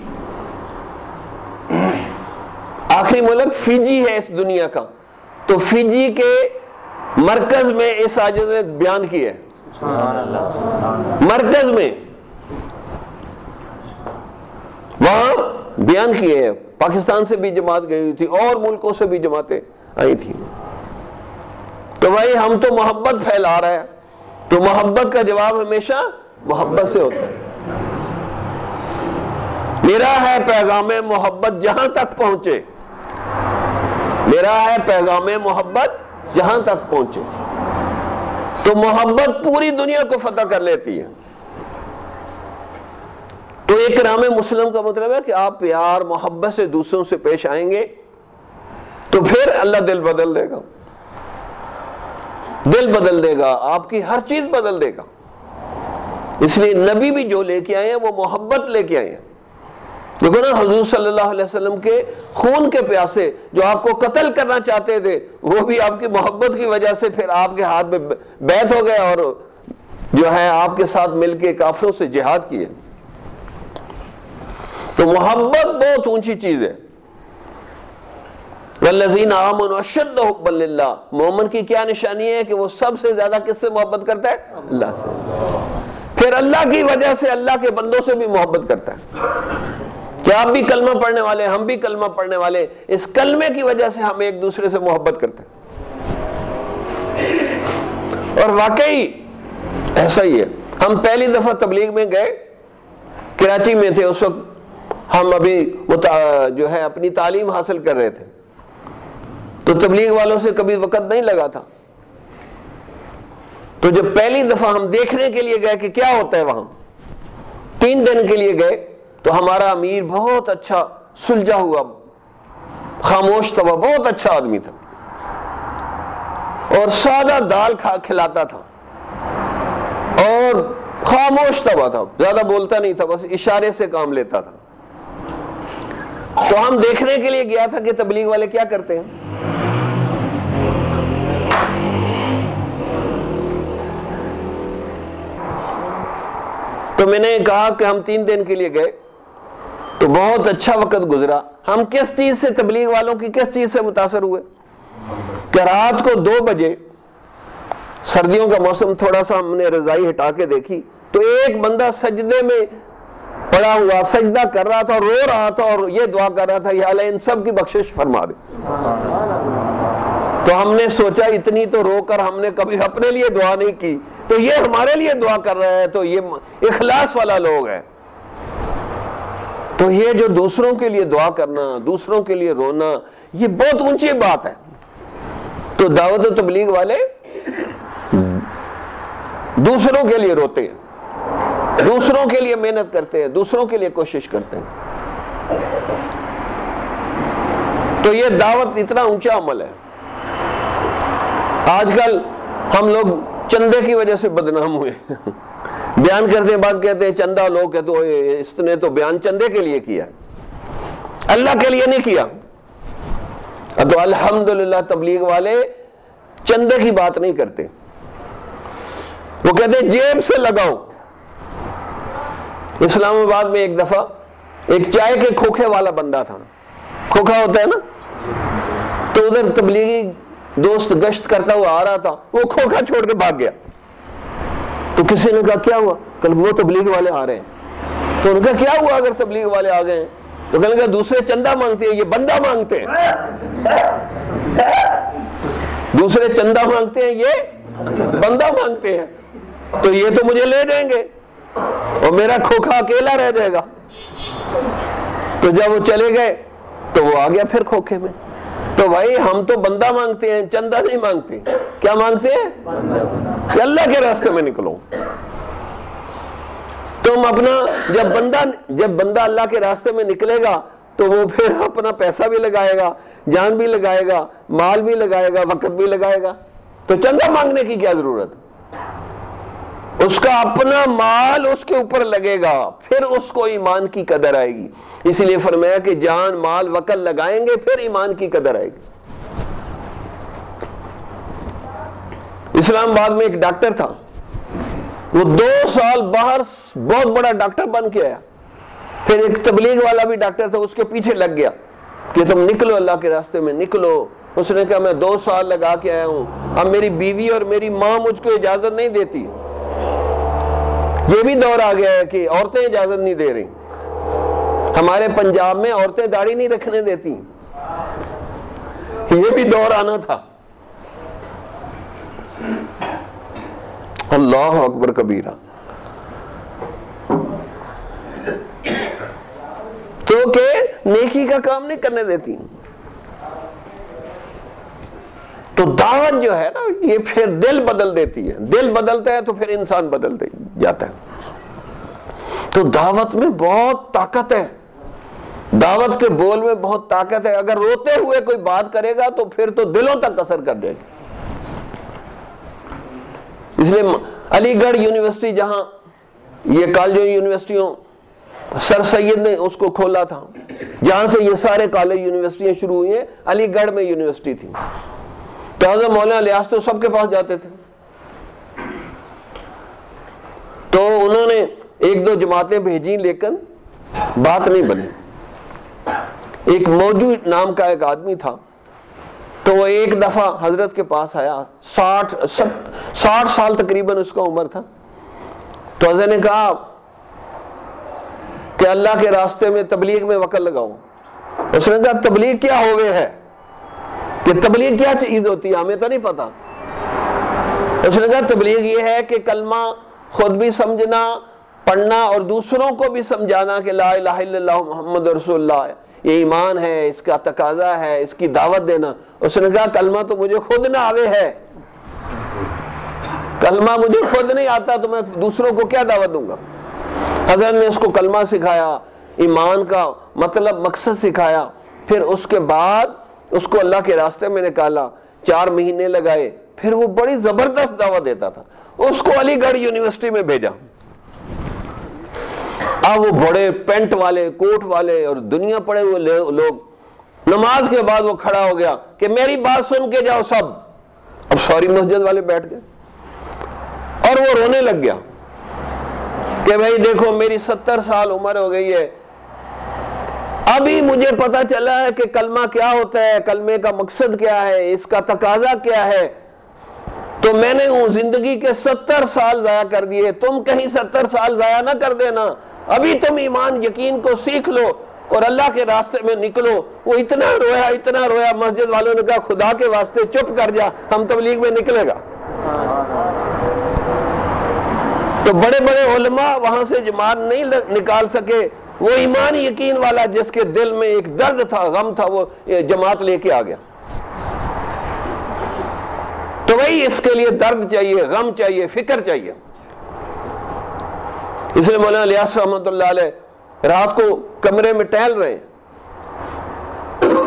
آخری ملک فیجی ہے اس دنیا کا۔ تو فیجی کے مرکز میں اس آجز نے بیان کی ہے۔ مرکز میں وہاں بیان کیے ہیں۔ پاکستان سے بھی جماعت گئی ہوئی تھی اور ملکوں سے بھی جماعتیں آئی تھی تو بھائی، ہم تو محبت پھیلا رہے ہیں۔ تو محبت کا جواب ہمیشہ محبت سے ہوتا ہے۔ میرا ہے پیغام محبت جہاں تک پہنچے۔ میرا ہے پیغام محبت جہاں تک پہنچے۔ تو محبت پوری دنیا کو فتح کر لیتی ہے۔ تو ایک مسلم کا مطلب ہے کہ آپ پیار، محبت سے دوسروں سے پیش آئیں گے تو پھر اللہ دل بدل دے گا۔ دل بدل دے گا، آپ کی ہر چیز بدل دے گا۔ اس لیے نبی بھی جو لے کے آئے ہیں، وہ محبت لے کے آئے ہیں۔ دیکھو نا، حضور صلی اللہ علیہ وسلم کے خون کے پیاسے جو آپ کو قتل کرنا چاہتے تھے، وہ بھی آپ کی محبت کی وجہ سے پھر آپ کے ہاتھ میں بیت ہو گئے اور جو ہے آپ کے ساتھ مل کے کافروں سے جہاد کیے۔ تو محبت بہت اونچی چیز ہے۔ والذین آمنوا اشد حب اللہ مومن کی کیا نشانی ہے کہ وہ سب سے زیادہ کس سے محبت کرتا ہے؟ اللہ سے۔ پھر اللہ کی وجہ سے اللہ کے بندوں سے بھی محبت کرتا ہے۔ کہ آپ بھی کلمہ پڑھنے والے، ہم بھی کلمہ پڑھنے والے، اس کلمے کی وجہ سے ہم ایک دوسرے سے محبت کرتے ہیں۔ اور واقعی ایسا ہی ہے۔ ہم پہلی دفعہ تبلیغ میں گئے، کراچی میں تھے، اس وقت ہم ابھی جو ہے اپنی تعلیم حاصل کر رہے تھے۔ تو تبلیغ والوں سے کبھی وقت نہیں لگا تھا۔ تو جب پہلی دفعہ ہم دیکھنے کے لیے گئے کہ کیا ہوتا ہے وہاں، تین دن کے لیے گئے تو ہمارا امیر بہت اچھا سلجھا ہوا۔ خاموش تھا بہت اچھا آدمی تھا۔ اور سادہ دال کھا کھلاتا تھا۔ اور خاموش تبا تھا۔ زیادہ بولتا نہیں تھا، بس اشارے سے کام لیتا تھا۔ تو ہم دیکھنے کے لیے گیا تھا کہ تبلیغ والے کیا کرتے ہیں؟ تو میں نے کہا کہ ہم تین دن کے لیے گئے، تو بہت اچھا وقت گزرا۔ ہم کس چیز سے تبلیغ والوں کی کس چیز سے متاثر ہوئے؟ کہ رات کو دو بجے سردیوں کا موسم تھوڑا سا ہم نے رضائی ہٹا کے دیکھی، تو ایک بندہ سجدے میں پڑا ہوا، سجدہ کر رہا تھا، رو رہا تھا اور یہ دعا کر رہا تھا یہ اللہ ان سب کی بخشش فرما دے تو ہم نے سوچا اتنی تو رو کر ہم نے کبھی اپنے لیے دعا نہیں کی۔ تو یہ ہمارے لیے دعا کر رہے ہیں، تو یہ اخلاص والا لوگ ہے تو یہ جو دوسروں کے لیے دعا کرنا، دوسروں کے لیے رونا، یہ بہت اونچی بات ہے۔ تو دعوت و تبلیغ والے دوسروں کے لیے روتے ہیں۔ دوسروں کے لیے محنت کرتے ہیں، دوسروں کے لیے کوشش کرتے ہیں۔ تو یہ دعوت اتنا اونچا عمل ہے۔ آج کل ہم لوگ چندے کی وجہ سے بدنام ہوئے بیان کرتے ہیں بات کہتے ہیں، چندہ لوگ کہتے ہیں اس نے تو بیان چندے کے لیے کیا۔ اللہ کے لیے نہیں کیا۔ تو الحمدللہ تبلیغ والے چندے کی بات نہیں کرتے۔ وہ کہتے ہیں، جیب سے لگاؤ۔ اسلام آباد میں ایک دفعہ ایک چائے کے کھوکھے والا بندہ تھا۔ کھوکھا ہوتا ہے نا؟ تو ادھر تبلیغی دوست گشت کرتا ہوا آ رہا تھا۔ وہ کھوکھا چھوڑ کے بھاگ گیا۔ تو کسی نے کہا، کیا ہوا؟ کل وہ تبلیغ والے آ رہے ہیں۔ تو ان کا کیا ہوا اگر تبلیغ والے آ گئے تو کہنے کا دوسرے چندہ مانگتے ہیں، یہ بندہ مانگتے ہیں۔ دوسرے چندہ مانگتے ہیں، یہ بندہ مانگتے ہیں۔ تو یہ تو مجھے لے جائیں گے۔ اور میرا کھوکھا اکیلا رہ جائے گا۔ تو جب وہ چلے گئے، تو وہ آ گیا پھر کھوکھے میں۔ تو بھائی، ہم تو بندہ مانگتے ہیں، چندہ نہیں مانگتے۔ کیا مانگتے ہیں؟ کہ اللہ کے راستے میں نکلو تم اپنا، جب بندہ جب بندہ اللہ کے راستے میں نکلے گا، تو وہ پھر اپنا پیسہ بھی لگائے گا، جان بھی لگائے گا، مال بھی لگائے گا، وقت بھی لگائے گا۔ تو چندہ مانگنے کی کیا ضرورت؟ اس کا اپنا مال اس کے اوپر لگے گا، پھر اس کو ایمان کی قدر آئے گی۔ اس لیے فرمایا کہ جان، مال وقت لگائیں گے، پھر ایمان کی قدر آئے گی۔ اسلام آباد میں ایک ڈاکٹر تھا۔ وہ دو سال باہر بہت بڑا ڈاکٹر بن کے آیا۔ پھر ایک تبلیغ والا بھی ڈاکٹر تھا، اس کے پیچھے لگ گیا کہ تم نکلو اللہ کے راستے میں، نکلو۔ اس نے کہا، میں دو سال لگا کے آیا ہوں۔ اب میری بیوی اور میری ماں مجھ کو اجازت نہیں دیتی۔ یہ بھی دور آ گیا ہے کہ عورتیں اجازت نہیں دے رہی۔ ہمارے پنجاب میں عورتیں داڑھی نہیں رکھنے دیتی۔ یہ بھی دور آنا تھا۔ اللہ اکبر کبیرہ۔ تو کہ نیکی کا کام نہیں کرنے دیتی۔ تو دعوت جو ہے نا، یہ پھر دل بدل دیتی ہے۔ دل بدلتا ہے تو پھر انسان بدل جاتا ہے۔ تو دعوت میں بہت طاقت ہے۔ دعوت کے بول میں بہت طاقت ہے۔ اگر روتے ہوئے کوئی بات کرے گا تو پھر تو دلوں تک اثر کر دے گی۔ اس لیے علی گڑھ یونیورسٹی جہاں یہ کالجوں یونیورسٹیوں، سر سید نے اس کو کھولا تھا۔ جہاں سے یہ سارے کالج یونیورسٹیاں شروع ہوئی ہیں، علی گڑھ میں یونیورسٹی تھی۔ تو حضرت مولانا لیاس تو سب کے پاس جاتے تھے۔ تو انہوں نے ایک دو جماعتیں بھیجی لیکن بات نہیں بنی۔ ایک موجود نام کا ایک آدمی تھا۔ تو وہ ایک دفعہ حضرت کے پاس آیا۔ ساٹھ ساٹھ سال تقریباً اس کا عمر تھا۔ تو حضرت نے کہا کہ اللہ کے راستے میں تبلیغ میں وقت لگاؤں اس نے کہا، تبلیغ کیا ہوئے ہے کہ تبلیغ کیا چیز ہوتی ہے؟ ہمیں تو نہیں پتا۔ اس نے کہا تبلیغ یہ ہے کہ کلمہ خود بھی سمجھنا، پڑھنا اور دوسروں کو بھی سمجھانا کہ لا الہ الا اللہ محمد رسول اللہ یہ ایمان ہے، اس کا تقاضا ہے، اس کی دعوت دینا۔ اس نے کہا، کلمہ تو مجھے خود نہ آوے ہے۔ کلمہ مجھے خود نہیں آتا تو میں دوسروں کو کیا دعوت دوں گا؟ حضرت نے اس کو کلمہ سکھایا، ایمان کا مطلب مقصد سکھایا، پھر اس کے بعد اس کو اللہ کے راستے میں نکالا، چار مہینے لگائے، پھر وہ بڑی زبردست دعوت دیتا تھا۔ اس کو علی گڑھ یونیورسٹی میں بھیجا۔ اب وہ بڑے پینٹ والے، کوٹ والے اور دنیا پڑے ہوئے لوگ۔ نماز کے بعد وہ کھڑا ہو گیا کہ میری بات سن کے جاؤ سب۔ اب سوری مسجد والے بیٹھ گئے۔ اور وہ رونے لگ گیا کہ بھائی دیکھو، میری ستر سال عمر ہو گئی ہے۔ ابھی مجھے پتا چلا ہے کہ کلمہ کیا ہوتا ہے، کلمے کا مقصد کیا ہے، اس کا تقاضا کیا ہے۔ تو میں نے ہوں زندگی کے ستر سال ضائع کر دیے۔ تم کہیں ستر سال ضائع نہ کر دینا۔ ابھی تم ایمان، یقین کو سیکھ لو اور اللہ کے راستے میں نکلو۔ وہ اتنا رویا اتنا رویا۔ مسجد والوں نے کہا، خدا کے واسطے چپ کر جا، ہم تبلیغ میں نکلے گا۔ تو بڑے بڑے علماء وہاں سے جماعت نہیں نکال سکے۔ وہ ایمان یقین والا جس کے دل میں ایک درد تھا، غم تھا، وہ جماعت لے کے آ گیا۔ تو وہی اس کے لیے درد چاہیے، غم چاہیے، فکر چاہیے۔ اس لیے مولانا لیاس رحمۃ اللہ علیہ رات کو کمرے میں ٹہل رہے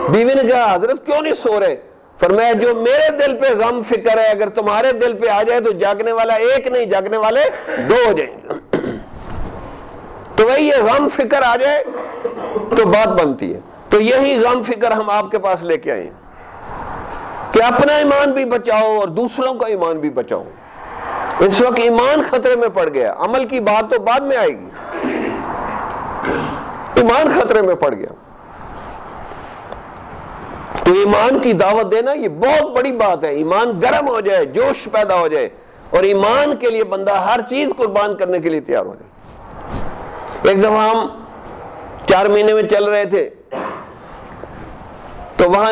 بیوی نے کہا، حضرت کیوں نہیں سو رہے؟ فرمایا، جو میرے دل پہ غم، فکر ہے، اگر تمہارے دل پہ آ جائے تو جاگنے والا ایک نہیں، جاگنے والے دو ہو جائیں گے۔ تو وہی یہ غم فکر آ جائے تو بات بنتی ہے۔ تو یہی غم فکر ہم آپ کے پاس لے کے آئے ہیں کہ اپنا ایمان بھی بچاؤ اور دوسروں کا ایمان بھی بچاؤ۔ اس وقت ایمان خطرے میں پڑ گیا۔ عمل کی بات تو بعد میں آئے گی۔ ایمان خطرے میں پڑ گیا۔ تو ایمان کی دعوت دینا یہ بہت بڑی بات ہے۔ ایمان گرم ہو جائے، جوش پیدا ہو جائے اور ایمان کے لیے بندہ ہر چیز قربان کرنے کے لیے تیار ہو جائے۔ ایک دفعہ ہم چار مہینے میں چل رہے تھے۔ تو وہاں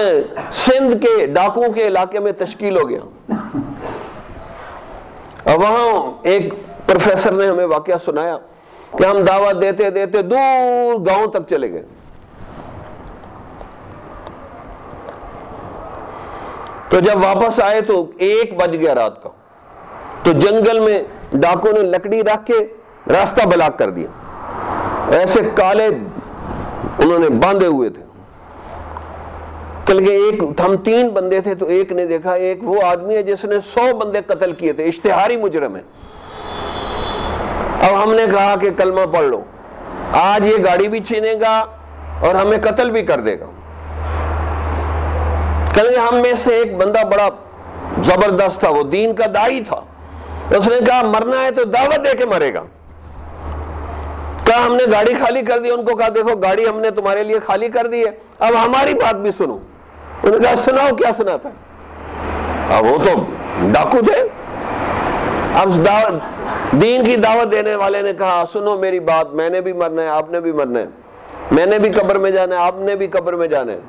سندھ کے ڈاکوں کے علاقے میں تشکیل ہو گیا۔ اور وہاں ایک پروفیسر نے ہمیں واقعہ سنایا کہ ہم دعوت دیتے دیتے دور گاؤں تک چلے گئے۔ تو جب واپس آئے تو ایک بج گیا رات کا۔ تو جنگل میں ڈاکو نے لکڑی رکھ کے راستہ بلاک کر دیا۔ ایسے کالے انہوں نے باندھے ہوئے تھے۔ ایک، ہم تین بندے تھے تو ایک نے دیکھا، ایک وہ آدمی ہے جس نے سو بندے قتل کیے تھے، اشتہاری مجرم ہے۔ اب ہم نے کہا کہ کلمہ پڑھ لو، آج یہ گاڑی بھی چھینے گا اور ہمیں قتل بھی کر دے گا۔ کہ ہم میں سے ایک بندہ بڑا زبردست تھا، وہ دین کا دائی تھا۔ اس نے کہا، مرنا ہے تو دعوت دے کے مرے گا۔ کہا ہم نے گاڑی خالی کر دی، ان کو کہا دیکھو گاڑی ہم نے تمہارے لیے خالی کر دی ہے۔ اب ہماری بات بھی سنو۔ انہوں نے کہا، سناؤ کیا سناتا ہے؟ اب وہ تو ڈاکو تھے۔ اب دین کی دعوت دینے والے نے کہا، سنو میری بات، میں نے بھی مرنا ہے، آپ نے بھی مرنا ہے۔ میں نے بھی قبر میں جانا ہے، آپ نے بھی قبر میں جانا ہے۔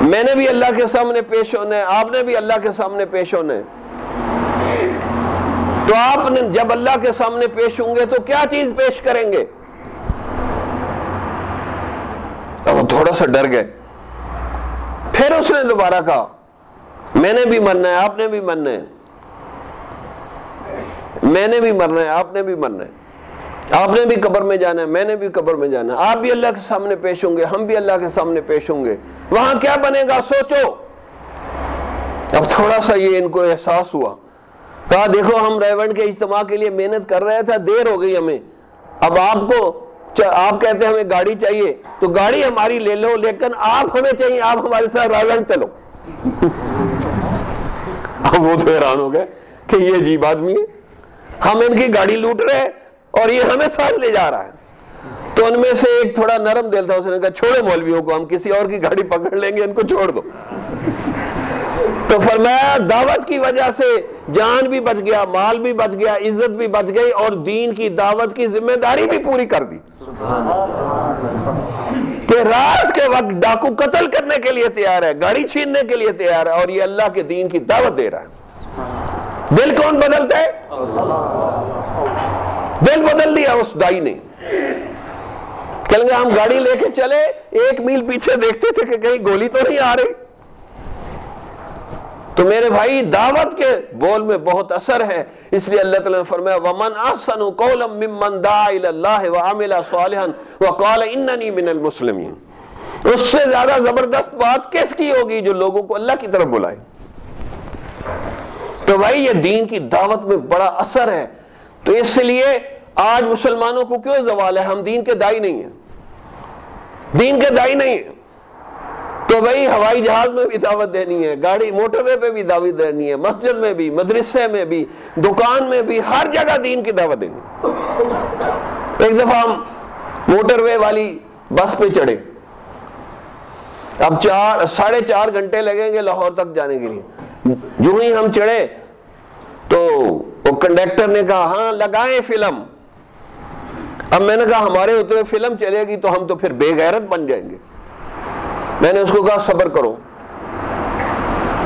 میں نے بھی اللہ کے سامنے پیش ہونا ہے، آپ نے بھی اللہ کے سامنے پیش ہونا ہے۔ تو آپ نے جب اللہ کے سامنے پیش ہوں گے تو کیا چیز پیش کریں گے؟ وہ تھوڑا سا ڈر گئے۔ پھر اس نے دوبارہ کہا، میں نے بھی مرنا ہے، آپ نے بھی مرنا ہے۔ میں نے بھی مرنا ہے، آپ نے بھی مرنا ہے۔ آپ نے بھی قبر میں جانا ہے، میں نے بھی قبر میں جانا ہے۔ آپ بھی اللہ کے سامنے پیش ہوں گے، ہم بھی اللہ کے سامنے پیش ہوں گے۔ وہاں کیا بنے گا؟ سوچو۔ اب تھوڑا سا یہ ان کو احساس ہوا۔ کہا دیکھو ہم ریونڈ کے اجتماع کے لیے محنت کر رہے تھے، دیر ہو گئی ہمیں۔ اب آپ کو آپ کہتے ہیں ہمیں گاڑی چاہیے، تو گاڑی ہماری لے لو، لیکن آپ ہمیں چاہیے، آپ ہمارے ساتھ ریونڈ چلو۔ اب وہ تو حیران ہو گئے کہ یہ عجیب آدمی ہے۔ ہم ان کی گاڑی لوٹ رہے ہیں اور یہ ہمیں ساتھ لے جا رہا ہے۔ تو ان میں سے ایک تھوڑا نرم دل تھا، اس نے کہا، چھوڑے مولویوں کو، ہم کسی اور کی گاڑی پکڑ لیں گے، ان کو چھوڑ دو۔ تو فرمایا، دعوت کی وجہ سے جان بھی بچ گیا، مال بھی بچ گیا، عزت بھی بچ گئی اور دین کی دعوت کی ذمہ داری بھی پوری کر دی۔ کہ رات کے وقت ڈاکو قتل کرنے کے لیے تیار ہے، گاڑی چھیننے کے لیے تیار ہے اور یہ اللہ کے دین کی دعوت دے رہا ہے۔ دل کون بدلتا ہے؟ دل بدل دیا اس دائی نے۔ کہیں گے ہم گاڑی لے کے چلے، ایک میل پیچھے دیکھتے تھے کہ کہیں گولی تو نہیں آ رہی۔ تو میرے بھائی، دعوت کے بول میں بہت اثر ہے۔ اس لیے اللہ تعالیٰ نے فرمایا، وَمَنْ أَحْسَنُ قَوْلًا مِّمَّنْ دَعَا إِلَى اللَّهِ وَعَمِلَ صَالِحًا وَقَالَ إِنَّنِي مِنَ الْمُسْلِمِينَ۔ اس سے زیادہ زبردست بات کس کی ہوگی جو لوگوں کو اللہ کی طرف بلائے؟ تو بھائی، یہ دین کی دعوت میں بڑا اثر ہے۔ تو اس لیے آج مسلمانوں کو کیوں زوال ہے؟ ہم دین کے دائی نہیں ہیں۔ دین کے دائی نہیں ہیں۔ تو بھائی ہوائی جہاز میں بھی دعوت دینی ہے، گاڑی موٹر وے پہ بھی دعوت دینی ہے، مسجد میں بھی، مدرسے میں بھی، دکان میں بھی، ہر جگہ دین کی دعوت دینی ایک دفعہ ہم موٹر وے والی بس پہ چڑھے۔ اب چار، ساڑھے چار گھنٹے لگیں گے لاہور تک جانے کے لیے۔ جو ہی ہم چڑھے تو وہ کنڈکٹر نے کہا ہاں لگائیں فلم۔ اب میں نے کہا، ہمارے ہوتے ہوئے فلم چلے گی تو ہم تو پھر بے غیرت بن جائیں گے۔ میں نے اس کو کہا صبر کرو۔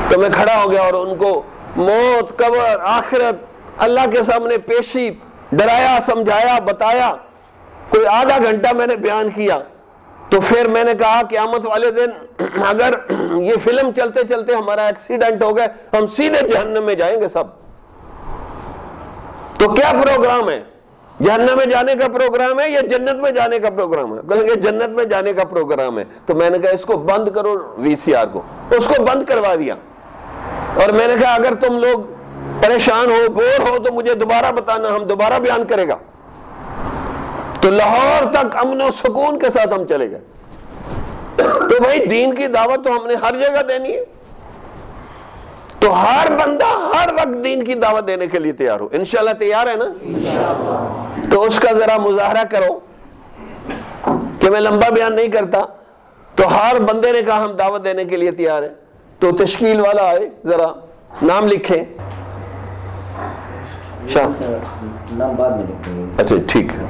تو میں کھڑا ہو گیا اور ان کو موت، قبر، آخرت، اللہ کے سامنے پیشی، ڈرایا، سمجھایا، بتایا۔ کوئی آدھا گھنٹہ میں نے بیان کیا۔ تو پھر میں نے کہا، قیامت والے دن اگر یہ فلم چلتے چلتے ہمارا ایکسیڈنٹ ہو گئے ہم سیدھے جہنم میں جائیں گے سب۔ تو کیا پروگرام ہے؟ جہنم میں جانے کا پروگرام ہے یا جنت میں جانے کا پروگرام ہے؟ کہیں گے جنت میں جانے کا پروگرام ہے۔ تو میں نے کہا اس کو بند کرو وی سی آر کو۔ اس کو بند کروا دیا۔ اور میں نے کہا اگر تم لوگ پریشان ہو، بور ہو، تو مجھے دوبارہ بتانا، ہم دوبارہ بیان کرے گا۔ تو لاہور تک امن و سکون کے ساتھ ہم چلے گئے۔ تو بھائی دین کی دعوت تو ہم نے ہر جگہ دینی ہے۔ تو ہر بندہ ہر وقت دین کی دعوت دینے کے لیے تیار ہو۔ انشاءاللہ تیار ہے نا؟ تو اس کا ذرا مظاہرہ کرو کہ میں لمبا بیان نہیں کرتا۔ تو ہر بندے نے کہا ہم دعوت دینے کے لیے تیار ہیں۔ تو تشکیل والا آئے ذرا نام لکھیں۔ اچھا ٹھیک ہے۔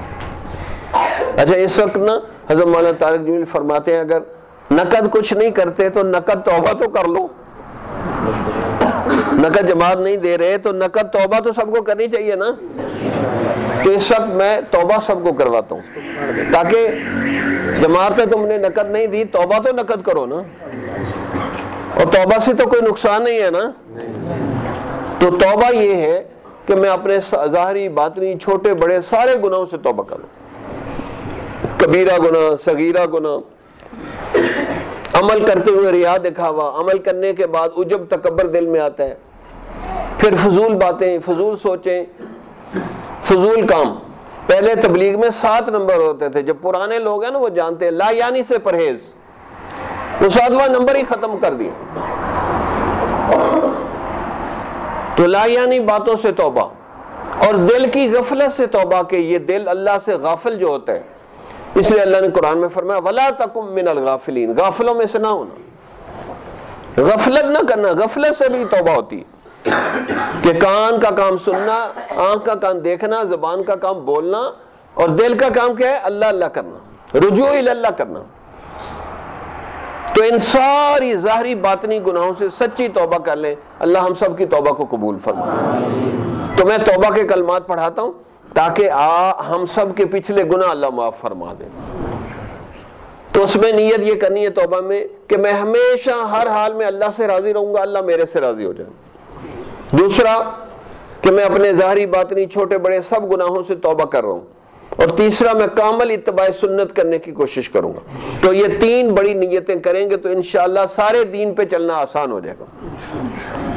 اچھا اس وقت نا حضرت مولانا تارک جمیل فرماتے ہیں اگر نقد کچھ نہیں کرتے تو نقد توبہ تو کر لو۔ نقد جماعت نہیں دے رہے تو نقد توبہ تو سب کو کرنی چاہیے نا۔ تو اس وقت میں توبہ سب کو کرواتا ہوں۔ تاکہ جماعت تم نے نقد نہیں دی، توبہ تو نقد کرو نا۔ اور توبہ سے تو کوئی نقصان نہیں ہے نا۔ تو توبہ یہ ہے کہ میں اپنے ظاہری، باطنی، چھوٹے، بڑے سارے گناہوں سے توبہ کروں۔ کبیرہ گناہ، صغیرہ گناہ۔ عمل کرتے ہوئے ریا دکھاوا۔ عمل کرنے کے بعد اجب تکبر دل میں آتا ہے۔ پھر فضول باتیں، فضول سوچیں، فضول کام۔ پہلے تبلیغ میں سات نمبر ہوتے تھے۔ جب پرانے لوگ ہیں نا، وہ جانتے ہیں، لا یعنی سے پرہیز۔ وہ ساتواں نمبر ہی ختم کر دیا تو لا یعنی باتوں سے توبہ۔ اور دل کی غفلت سے توبہ کہ یہ دل اللہ سے غافل جو ہوتا ہے اس لیے اللہ نے قرآن میں فرمایا، ولا تکم من الغافلین غافلوں میں سے نہ ہونا۔ غفلت نہ کرنا، غفلت سے بھی توبہ ہوتی ہے۔ کہ کان کا کام سننا، آنکھ کا کام دیکھنا، زبان کا کام بولنا اور دل کا کام کیا ہے؟ اللہ اللہ کرنا۔ رجوع اللہ کرنا۔ تو ان ساری ظاہری باطنی گناہوں سے سچی توبہ کر لیں۔ اللہ ہم سب کی توبہ کو قبول فرما تو میں توبہ کے کلمات پڑھاتا ہوں تاکہ آ، ہم سب کے پچھلے گناہ اللہ معاف فرما دے۔ تو اس میں نیت یہ کرنی ہے توبہ میں کہ میں ہمیشہ ہر حال میں اللہ سے راضی رہوں گا، اللہ میرے سے راضی ہو جائے۔ دوسرا کہ میں اپنے ظاہری باطنی چھوٹے بڑے سب گناہوں سے توبہ کر رہا ہوں۔ اور تیسرا، میں کامل اتباع سنت کرنے کی کوشش کروں گا۔ تو یہ تین بڑی نیتیں کریں گے تو انشاءاللہ سارے دین پہ چلنا آسان ہو جائے گا۔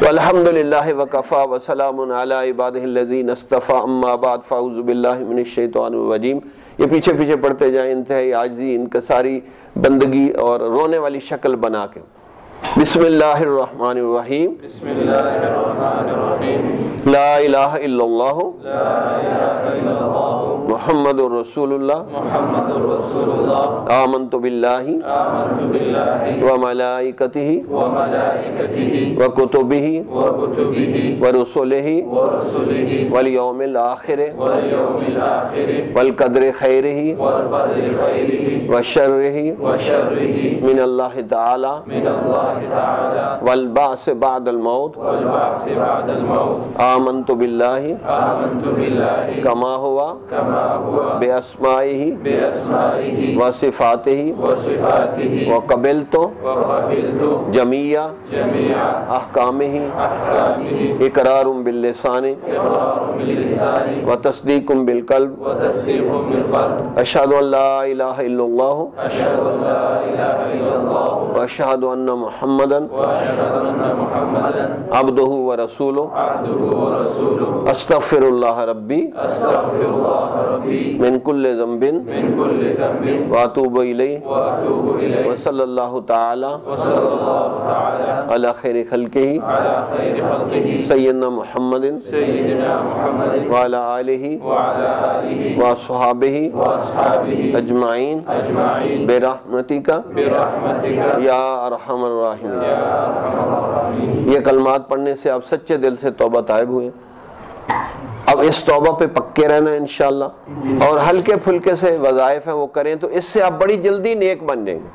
الحمد للہ وقفا وسلام علی عباد الذین اما بعد، فاعوذ باللہ من الشیطان الرجیم۔ یہ پیچھے پیچھے پڑھتے جائیں، انتہائی عاجزی ان کا ساری بندگی اور رونے والی شکل بنا کے۔ بسم اللہ الرحمن الرحیم بسم اللہ الرحمن الرحیم لا الہ الا اللہ لا الہ الا اللہ محمد رسول اللہ محمد رسول اللہ آمنت باللہ آمنت باللہ وملائکتہ وملائکتہ وکتبہ وکتبہ ورسلہ ورسلہ والیوم الآخر والیوم الآخر والقدر خیرہ والقدر خیرہ وشرہ وشرہ من اللہ تعالی من اللہ والبعث بعد الموت. آمنت باللہ کما ہوا کما ہوا بأسمائہ بأسمائہ وصفاتہ وصفاتہ وقبلت وقبلت جمیع احکامہ أحكامه اقرار باللسان باللسان وتصدیق بالقلب اشہد ان لا الہ الا اللہ الله واشہد ان محمدا وأشهد أن محمدا عبدہ عبده ورسوله استغفر اللہ ربی الله ربي من کل كل ذنب واتوب الیہ وصلی اللہ تعالی وصلى الله تعالى علی خیر خلقہ على خير خلقه سیدنا محمد سيدنا محمد وعلى آلہ وصحابہ اجمعین برحمتک برحمتك یا ارحم الراحمین يا یہ کلمات پڑھنے سے آپ سچے دل سے توبہ طائب ہوئے۔ اب اس توبہ پہ پکے رہنا انشاءاللہ۔ اور ہلکے پھلکے سے وظائف ہیں وہ کریں تو اس سے آپ بڑی جلدی نیک بن جائیں گے۔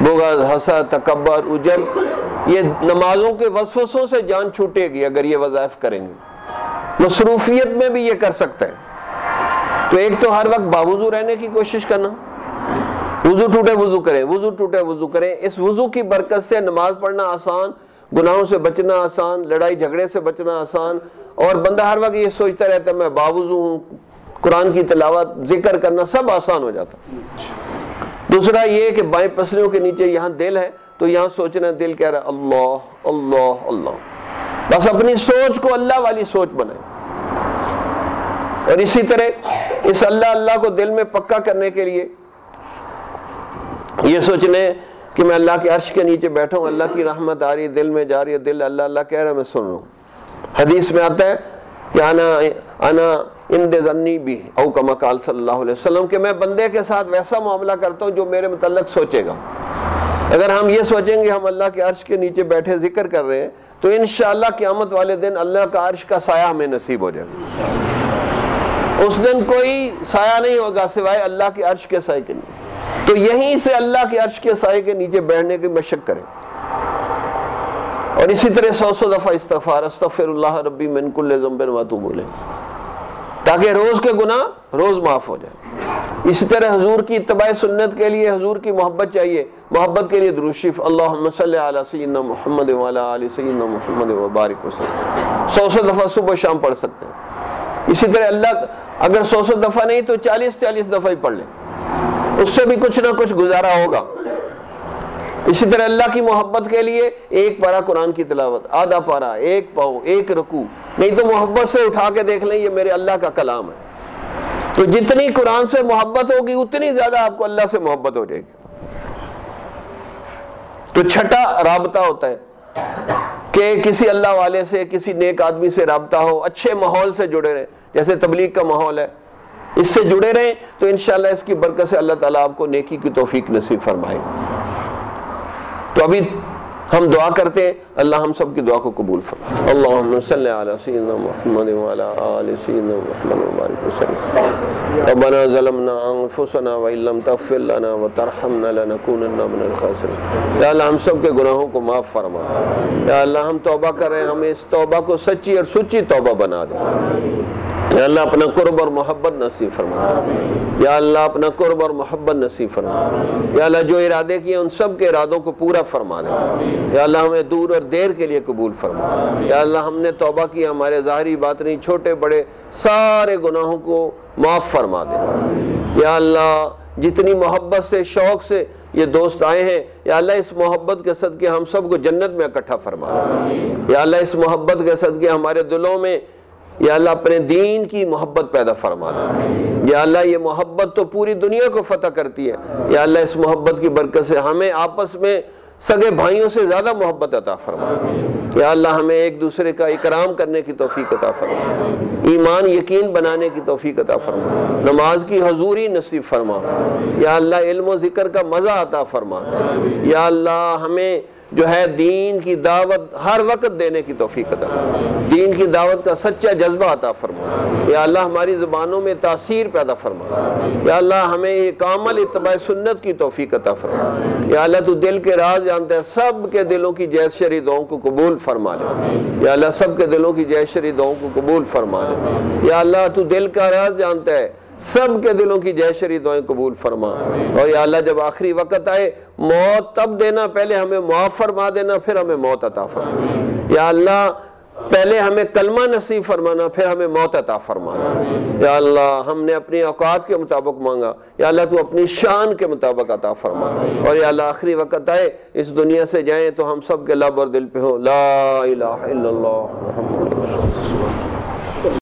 بغض، حسد، تکبر اجل یہ نمازوں کے وسوسوں سے جان چھوٹے گی اگر یہ وظائف کریں گے۔ مصروفیت میں بھی یہ کر سکتے ہیں تو ایک تو ہر وقت باوضو رہنے کی کوشش کرنا۔ وضو ٹوٹے، وضو کریں وضو ٹوٹے، وضو کریں اس وضو کی برکت سے نماز پڑھنا آسان، گناہوں سے بچنا آسان، لڑائی جھگڑے سے بچنا آسان۔ اور بندہ ہر وقت یہ سوچتا رہتا ہے، میں باوضو ہوں، قرآن کی تلاوت، ذکر کرنا سب آسان ہو جاتا۔ دوسرا یہ کہ بائیں پسلیوں کے نیچے یہاں دل ہے، تو یہاں سوچنا دل کہہ رہا ہے، اللہ اللہ اللہ۔ بس اپنی سوچ کو اللہ والی سوچ بنائیں۔ اور اسی طرح اس اللہ اللہ کو دل میں پکا کرنے کے لیے یہ سوچنے کہ میں اللہ کے عرش کے نیچے بیٹھا ہوں، اللہ کی رحمت آ رہی ہے، دل میں جا رہی ہے، دل اللہ اللہ کہہ رہا ہے، میں سن رہا ہوں۔ حدیث میں آتا ہے کہ انا انا اند ذنی بھی او کما قال صلی اللہ علیہ وسلم، کہ میں بندے کے ساتھ ویسا معاملہ کرتا ہوں جو میرے متعلق سوچے گا۔ اگر ہم یہ سوچیں گے ہم اللہ کے عرش کے نیچے بیٹھے ذکر کر رہے ہیں، تو انشاءاللہ قیامت والے دن اللہ کا عرش کا سایہ ہمیں نصیب ہو جائے گا۔ اس دن کوئی سایہ نہیں ہوگا سوائے اللہ کے عرش کے سائے کے نیچے تو یہیں سے اللہ کے عرش کے سائے کے نیچے بیٹھنے کی مشق کریں۔ اور اسی طرح سو سو دفعہ استغفار استغفر اللہ ربی من کل ذنب واتوب بولے تاکہ روز کے گناہ روز معاف ہو جائے۔ اسی طرح حضور کی اتباع سنت کے لیے حضور کی محبت چاہیے۔ محبت کے لیے درود شریف۔ اللہم صلی علی سیدنا محمد وعلی آل سیدنا محمد وبارک وسلم۔ سو سو دفعہ صبح و شام پڑھ سکتے ہیں۔ اسی طرح اللہ اگر سو سو دفعہ نہیں تو چالیس چالیس دفعہ ہی پڑھ لیں۔ اس سے بھی کچھ نہ کچھ گزارا ہوگا۔ اسی طرح اللہ کی محبت کے لیے ایک پارا قرآن کی تلاوت، آدھا پارا ایک پاؤ ایک رکو نہیں تو محبت سے اٹھا کے دیکھ لیں، یہ میرے اللہ کا کلام ہے۔ تو جتنی قرآن سے محبت ہوگی، اتنی زیادہ آپ کو اللہ سے محبت ہو جائے گی۔ تو چھٹا رابطہ ہوتا ہے کہ کسی اللہ والے سے، کسی نیک آدمی سے رابطہ ہو، اچھے ماحول سے جڑے رہے۔ جیسے تبلیغ کا ماحول ہے اس سے جڑے رہیں تو انشاءاللہ اس کی برکت سے اللہ تعالیٰ آپ کو نیکی کی توفیق نصیب فرمائے۔ تو ابھی ہم دعا کرتے ہیں، اللہ ہم سب کی دعا کو قبول فرمائے۔ اللہم صلی علی سیدنا محمد وعلی آل سیدنا محمد وبارک وسلم۔ ربنا ظلمنا انفسنا وإن لم تغفر لنا وترحمنا لنكونن من الخاسرین۔ یا اللہ ہم سب کے گناہوں کو معاف فرما۔ یا اللہ ہم توبہ کر رہے ہیں، ہمیں اس توبہ کو سچی اور سچی توبہ بنا دے۔ یا اللہ اپنا قرب اور محبت نصیب فرما۔ یا اللہ اپنا قرب اور محبت نصیب فرما۔ یا اللہ جو ارادے کیے ان سب کے ارادوں کو پورا فرما دے۔ یا اللہ ہمیں دور اور دیر کے لیے قبول فرما۔ یا اللہ ہم نے توبہ کی ہمارے ظاہری بات نہیں چھوٹے بڑے سارے گناہوں کو معاف فرما دے۔ یا اللہ جتنی محبت سے شوق سے یہ دوست آئے ہیں یا اللہ اس محبت کے صدقے ہم سب کو جنت میں اکٹھا فرما۔ یا اللہ اس محبت کے صدقے ہمارے دلوں میں یا اللہ اپنے دین کی محبت پیدا فرما دے۔ یا اللہ یہ محبت تو پوری دنیا کو فتح کرتی ہے۔ یا اللہ اس محبت کی برکت سے ہمیں آپس میں سگے بھائیوں سے زیادہ محبت عطا فرما۔ یا اللہ ہمیں ایک دوسرے کا اکرام کرنے کی توفیق عطا فرما۔ ایمان یقین بنانے کی توفیق عطا فرما۔ نماز کی حضوری نصیب فرما۔ یا اللہ علم و ذکر کا مزہ عطا فرما۔ یا اللہ ہمیں جو ہے دین کی دعوت ہر وقت دینے کی توفیق عطا دین کی دعوت کا سچا جذبہ عطا فرما یا اللہ ہماری زبانوں میں تاثیر پیدا فرما یا اللہ ہمیں یہ کامل اتباع سنت کی توفیق عطا فرما یا اللہ تو دل کے راز جانتا ہے، سب کے دلوں کی جیس شری دعاؤں کو قبول فرما لے۔ یا اللہ سب کے دلوں کی جیس شری دعاؤں کو قبول فرما لے۔ یا اللہ تو دل کا راز جانتا ہے سب کے دلوں کی جے شری دعائیں قبول فرما۔ اور یا اللہ جب آخری وقت آئے، موت تب دینا، پہلے ہمیں معاف فرما دینا، پھر ہمیں موت عطا فرما۔ یا اللہ، پہلے ہمیں کلمہ نصیب فرمانا، پھر ہمیں موت عطا فرمانا۔ یا اللہ، ہم نے اپنی اوقات کے مطابق مانگا۔ یا اللہ، تو اپنی شان کے مطابق عطا فرما۔ اور یا اللہ، آخری وقت آئے، اس دنیا سے جائیں تو ہم سب کے لب اور دل پہ ہو لا الہ الا اللہ محمد رسول اللہ۔